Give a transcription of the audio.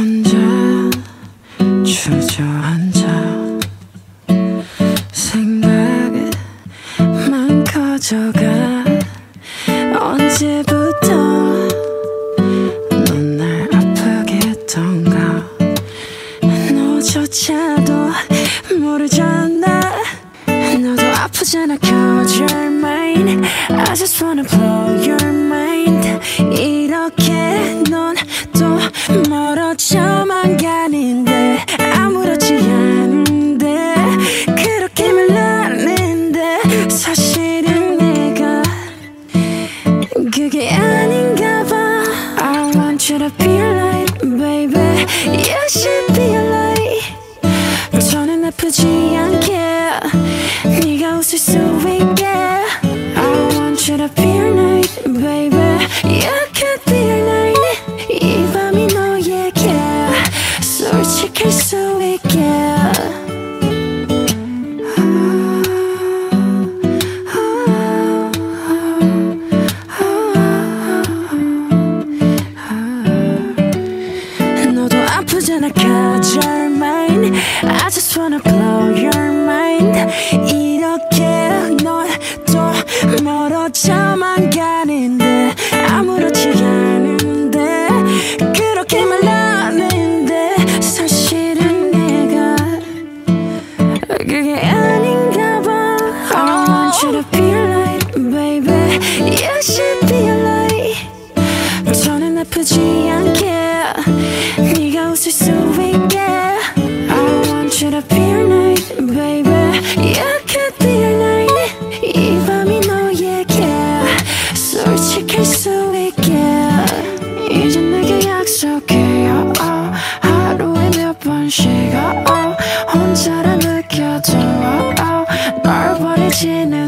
혼자 주저앉아. 생각만 커져가 언제부터 넌 날 아프게 했던가. 너조차도 모르잖아. 너도 아프잖아. Cause you're mine I just wanna blow your mind 그게 아닌가 봐 I want you to be like baby You should be like 저는 아프지 않게 너도 아프잖아 cause you're mine I just wanna blow your mind 이렇게 넌또 멀어져만 가는데 아무렇지 않은데 그렇게 말하는데 사실은 내가 그게 아닌가 봐 I want you to be like baby You should be like 저는 아프지 않게 Jenna.